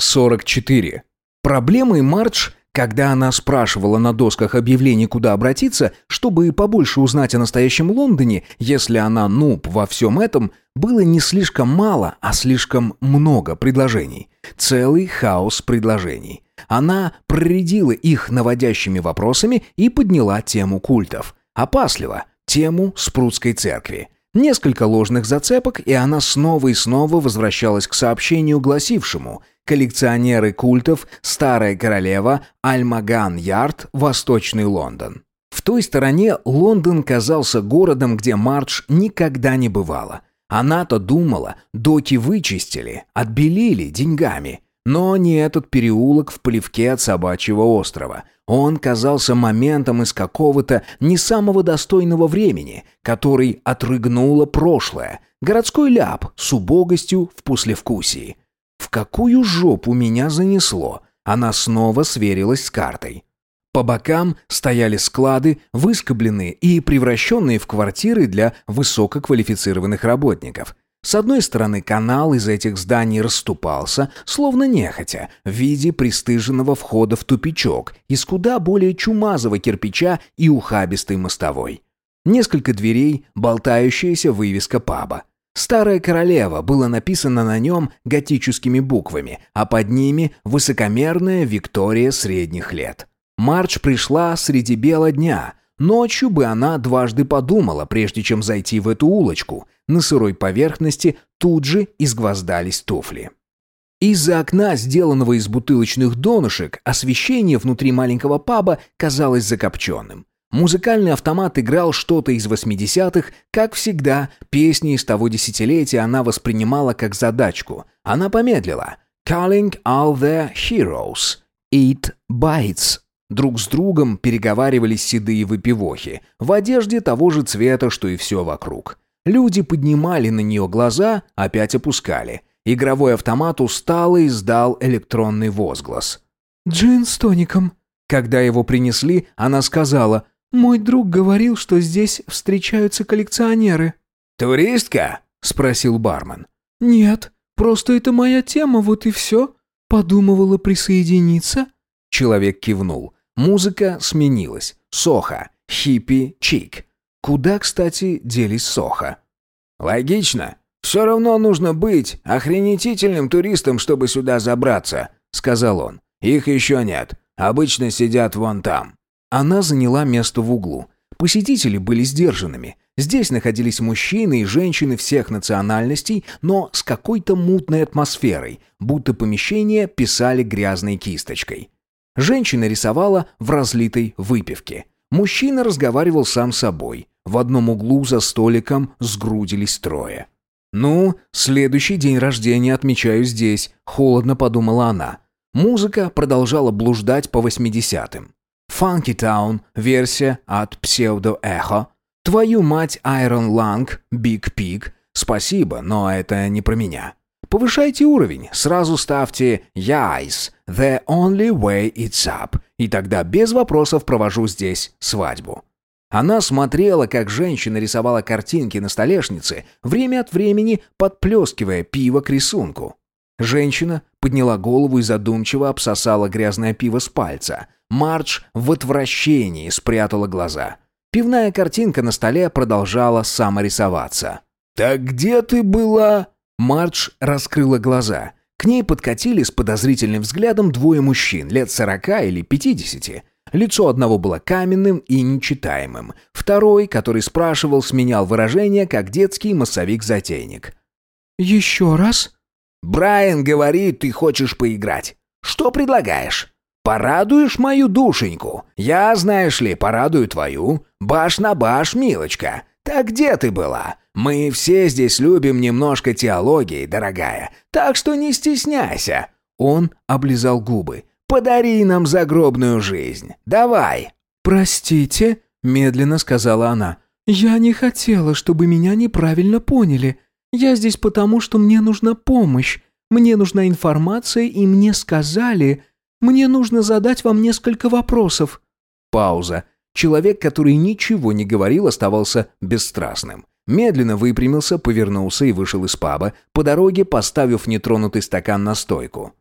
44. Проблемой Мардж, когда она спрашивала на досках объявлений, куда обратиться, чтобы побольше узнать о настоящем Лондоне, если она нуб во всем этом, было не слишком мало, а слишком много предложений. Целый хаос предложений. Она проредила их наводящими вопросами и подняла тему культов. Опасливо. Тему Спрутской церкви. Несколько ложных зацепок, и она снова и снова возвращалась к сообщению, гласившему «Коллекционеры культов, Старая Королева, Альмаган-Ярд, Восточный Лондон». В той стороне Лондон казался городом, где Мардж никогда не бывала. Она-то думала, доки вычистили, отбелили деньгами. Но не этот переулок в плевке от собачьего острова. Он казался моментом из какого-то не самого достойного времени, который отрыгнуло прошлое. Городской ляп с убогостью в послевкусии. В какую жопу меня занесло? Она снова сверилась с картой. По бокам стояли склады, выскобленные и превращенные в квартиры для высококвалифицированных работников. С одной стороны, канал из этих зданий расступался, словно нехотя, в виде пристыженного входа в тупичок из куда более чумазого кирпича и ухабистой мостовой. Несколько дверей, болтающаяся вывеска паба. «Старая королева» было написано на нем готическими буквами, а под ними «Высокомерная Виктория средних лет». Марч пришла среди бела дня. Ночью бы она дважды подумала, прежде чем зайти в эту улочку. На сырой поверхности тут же изгвоздались туфли. Из-за окна, сделанного из бутылочных донышек, освещение внутри маленького паба казалось закопченным. Музыкальный автомат играл что-то из 80-х, как всегда, песни из того десятилетия она воспринимала как задачку. Она помедлила. «Calling all the heroes. Eat bites». Друг с другом переговаривались седые выпивохи, в одежде того же цвета, что и все вокруг. Люди поднимали на нее глаза, опять опускали. Игровой автомат устало издал электронный возглас. «Джин с тоником». Когда его принесли, она сказала, «Мой друг говорил, что здесь встречаются коллекционеры». «Туристка?» — спросил бармен. «Нет, просто это моя тема, вот и все. Подумывала присоединиться?» Человек кивнул. Музыка сменилась. Соха, хиппи, чик. Куда, кстати, делись Соха? «Логично. Все равно нужно быть охренетительным туристом, чтобы сюда забраться», — сказал он. «Их еще нет. Обычно сидят вон там». Она заняла место в углу. Посетители были сдержанными. Здесь находились мужчины и женщины всех национальностей, но с какой-то мутной атмосферой, будто помещение писали грязной кисточкой. Женщина рисовала в разлитой выпивке. Мужчина разговаривал сам собой. В одном углу за столиком сгрудились трое. «Ну, следующий день рождения отмечаю здесь», — холодно подумала она. Музыка продолжала блуждать по восьмидесятым. «Funky Town» — версия от Echo. «Твою мать, Iron Lung», «Big Pig». Спасибо, но это не про меня. Повышайте уровень, сразу ставьте «Yes», «The only way it's up», и тогда без вопросов провожу здесь свадьбу. Она смотрела, как женщина рисовала картинки на столешнице, время от времени подплескивая пиво к рисунку. Женщина подняла голову и задумчиво обсосала грязное пиво с пальца. Мардж в отвращении спрятала глаза. Пивная картинка на столе продолжала саморисоваться. «Так где ты была?» Мардж раскрыла глаза. К ней подкатили с подозрительным взглядом двое мужчин, лет сорока или пятидесяти. Лицо одного было каменным и нечитаемым. Второй, который спрашивал, сменял выражение, как детский массовик-затейник. «Еще раз?» «Брайан говорит, ты хочешь поиграть. Что предлагаешь?» «Порадуешь мою душеньку? Я, знаешь ли, порадую твою. Баш на баш, милочка. Так где ты была? Мы все здесь любим немножко теологии, дорогая, так что не стесняйся». Он облизал губы. «Подари нам загробную жизнь. Давай». «Простите», — медленно сказала она. «Я не хотела, чтобы меня неправильно поняли. Я здесь потому, что мне нужна помощь. Мне нужна информация, и мне сказали... Мне нужно задать вам несколько вопросов». Пауза. Человек, который ничего не говорил, оставался бесстрастным. Медленно выпрямился, повернулся и вышел из паба, по дороге поставив нетронутый стакан на стойку.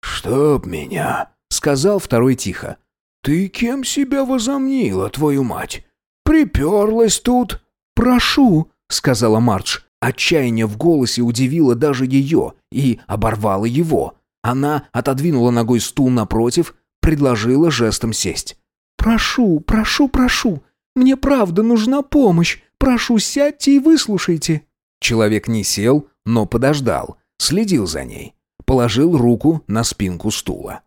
«Чтоб меня», — сказал второй тихо. «Ты кем себя возомнила, твою мать? Приперлась тут?» «Прошу», — сказала Мардж. Отчаяние в голосе удивило даже ее и оборвало его. Она отодвинула ногой стул напротив, предложила жестом сесть. «Прошу, прошу, прошу. Мне правда нужна помощь. Прошу, сядьте и выслушайте». Человек не сел, но подождал, следил за ней. Положил руку на спинку стула.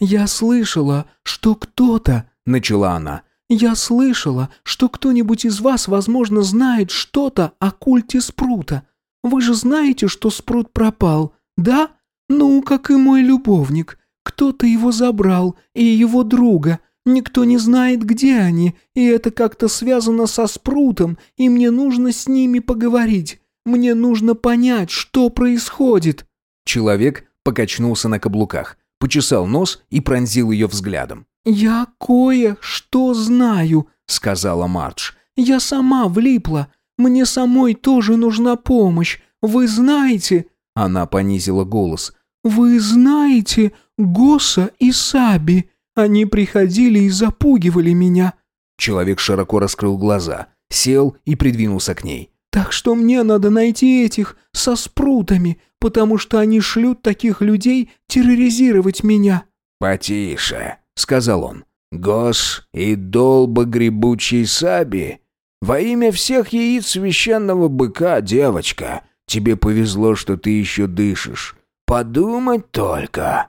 «Я слышала, что кто-то...» — начала она. «Я слышала, что кто-нибудь из вас, возможно, знает что-то о культе Спрута. Вы же знаете, что Спрут пропал, да? Ну, как и мой любовник. Кто-то его забрал, и его друга. Никто не знает, где они, и это как-то связано со Спрутом, и мне нужно с ними поговорить. Мне нужно понять, что происходит». Человек покачнулся на каблуках, почесал нос и пронзил ее взглядом. «Я кое-что знаю», — сказала Мардж. «Я сама влипла. Мне самой тоже нужна помощь. Вы знаете...» Она понизила голос. «Вы знаете Госа и Саби. Они приходили и запугивали меня». Человек широко раскрыл глаза, сел и придвинулся к ней. «Так что мне надо найти этих со спрутами, потому что они шлют таких людей терроризировать меня». «Потише», — сказал он. «Гос и долба гребучей саби. Во имя всех яиц священного быка, девочка, тебе повезло, что ты еще дышишь. Подумать только».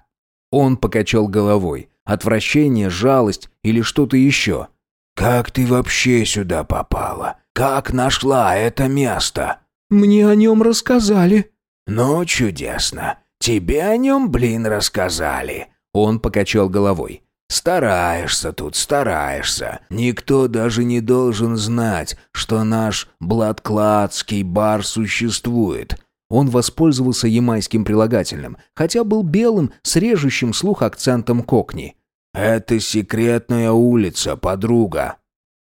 Он покачал головой. Отвращение, жалость или что-то еще. «Как ты вообще сюда попала? Как нашла это место?» «Мне о нем рассказали». «Ну, чудесно. Тебе о нем, блин, рассказали». Он покачал головой. «Стараешься тут, стараешься. Никто даже не должен знать, что наш Бладкладский бар существует. Он воспользовался ямайским прилагательным, хотя был белым с режущим слух акцентом кокни. «Это секретная улица, подруга».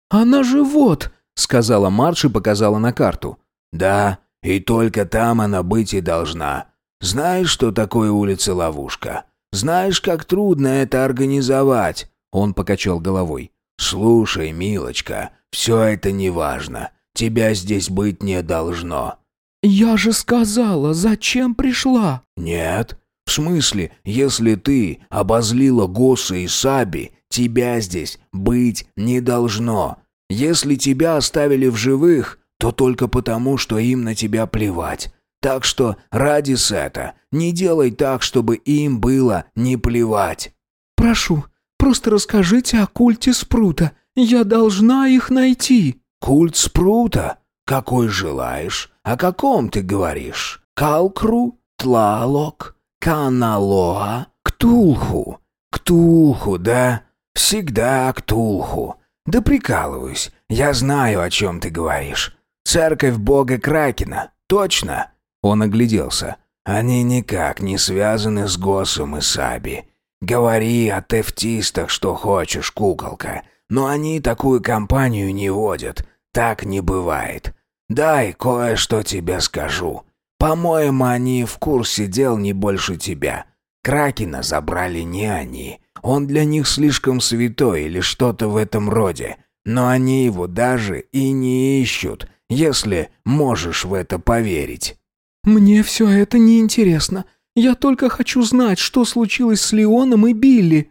«Она же вот», — сказала Марш и показала на карту. «Да, и только там она быть и должна. Знаешь, что такое улица-ловушка? Знаешь, как трудно это организовать?» Он покачал головой. «Слушай, милочка, все это не важно. Тебя здесь быть не должно. «Я же сказала, зачем пришла?» «Нет. В смысле, если ты обозлила Госса и Саби, тебя здесь быть не должно. Если тебя оставили в живых, то только потому, что им на тебя плевать. Так что ради Сета не делай так, чтобы им было не плевать». «Прошу, просто расскажите о культе Спрута. Я должна их найти». «Культ Спрута? Какой желаешь? О каком ты говоришь? Калкру? Тлалок? Каналоа? Ктулху? Ктулху, да? Всегда Ктулху. Да прикалываюсь. Я знаю, о чем ты говоришь. Церковь бога Кракена. Точно?» Он огляделся. «Они никак не связаны с Госом и Саби. Говори о тефтистах, что хочешь, куколка. Но они такую компанию не водят. Так не бывает. Дай кое-что тебе скажу. По-моему, они в курсе дел не больше тебя. Кракена забрали не они. Он для них слишком святой или что-то в этом роде. Но они его даже и не ищут, если можешь в это поверить». «Мне все это неинтересно. Я только хочу знать, что случилось с Леоном и Билли».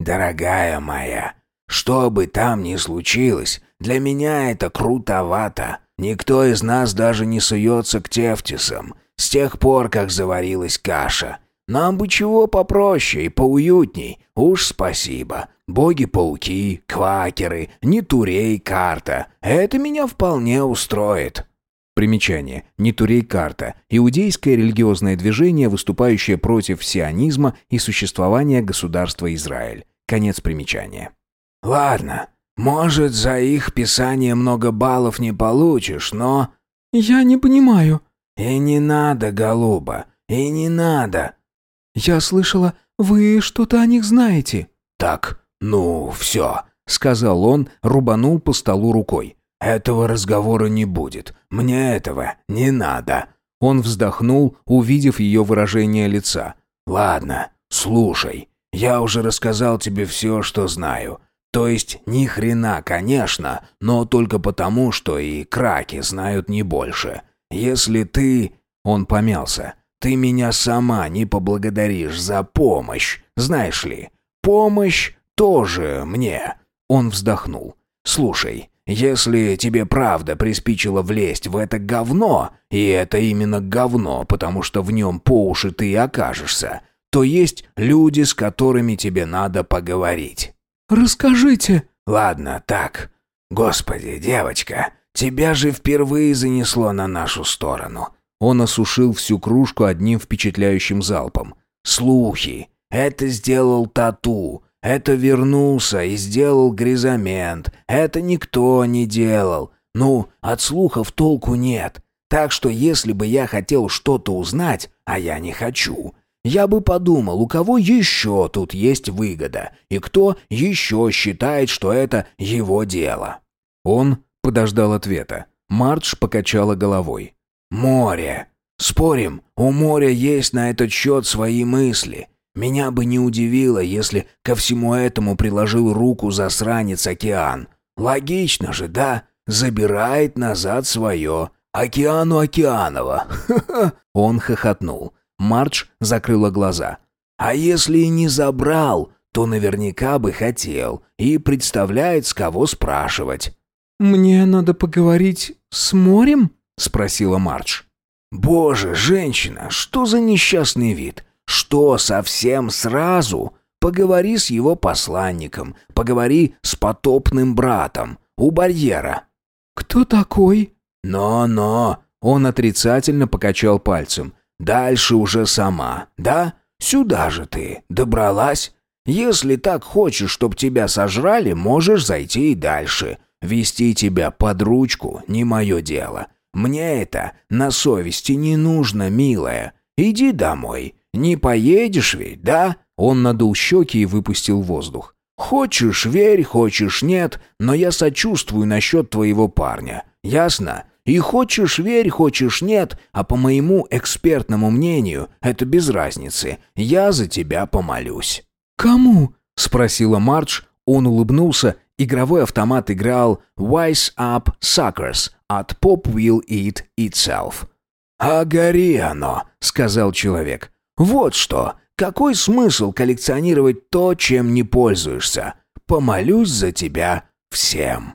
«Дорогая моя, что бы там ни случилось, для меня это крутовато. Никто из нас даже не суется к Тефтисам, с тех пор, как заварилась каша. Нам бы чего попроще и поуютней, уж спасибо. Боги-пауки, квакеры, не турей карта. Это меня вполне устроит». Примечание. Нетурей карта. Иудейское религиозное движение, выступающее против сионизма и существования государства Израиль. Конец примечания. «Ладно, может, за их писание много баллов не получишь, но...» «Я не понимаю». «И не надо, голуба, и не надо». «Я слышала, вы что-то о них знаете». «Так, ну, все», — сказал он, рубанул по столу рукой. «Этого разговора не будет. Мне этого не надо». Он вздохнул, увидев ее выражение лица. «Ладно, Слушай, я уже рассказал тебе все, что знаю. То есть ни хрена, конечно, но только потому, что и краки знают не больше. Если ты...» Он помялся. «Ты меня сама не поблагодаришь за помощь, знаешь ли. Помощь тоже мне». Он вздохнул. «Слушай, если тебе правда приспичило влезть в это говно, и это именно говно, потому что в нем по уши ты и окажешься, то есть люди, с которыми тебе надо поговорить». «Расскажите». «Ладно, так. Господи, девочка, тебя же впервые занесло на нашу сторону». Он осушил всю кружку одним впечатляющим залпом. «Слухи. Это сделал Тату. Это вернулся и сделал Гризамент. Это никто не делал. Ну, от слухов толку нет. Так что если бы я хотел что-то узнать, а я не хочу, я бы подумал, у кого еще тут есть выгода, и кто еще считает, что это его дело. Он подождал ответа. Мардж покачала головой. «Море. Спорим, у моря есть на этот счет свои мысли. Меня бы не удивило, если ко всему этому приложил руку засранец океан. Логично же, да? Забирает назад свое. Океану Океанова. Он хохотнул. Мардж закрыла глаза. А если и не забрал, то наверняка бы хотел и представляет, с кого спрашивать. «Мне надо поговорить с морем?» — спросила Мардж. «Боже, женщина, что за несчастный вид? Что, совсем сразу? Поговори с его посланником, поговори с потопным братом у барьера». «Кто такой?» «Но-но», — он отрицательно покачал пальцем. «Дальше уже сама, да? Сюда же ты добралась? Если так хочешь, чтоб тебя сожрали, можешь зайти и дальше. Вести тебя под ручку не мое дело. Мне это на совести не нужно, милая. Иди домой. Не поедешь ведь, да?» Он надул щеки и выпустил воздух. «Хочешь, верь, хочешь, нет, но я сочувствую насчет твоего парня. Ясно? И хочешь, верь, хочешь, нет, а по моему экспертному мнению, это без разницы. Я за тебя помолюсь». «Кому?» — спросила Мардж. Он улыбнулся. Игровой автомат играл «Wise Up Suckers» от Pop Will Eat Itself. «А гори оно», — сказал человек. Вот что, какой смысл коллекционировать то, чем не пользуешься? Помолюсь за тебя всем.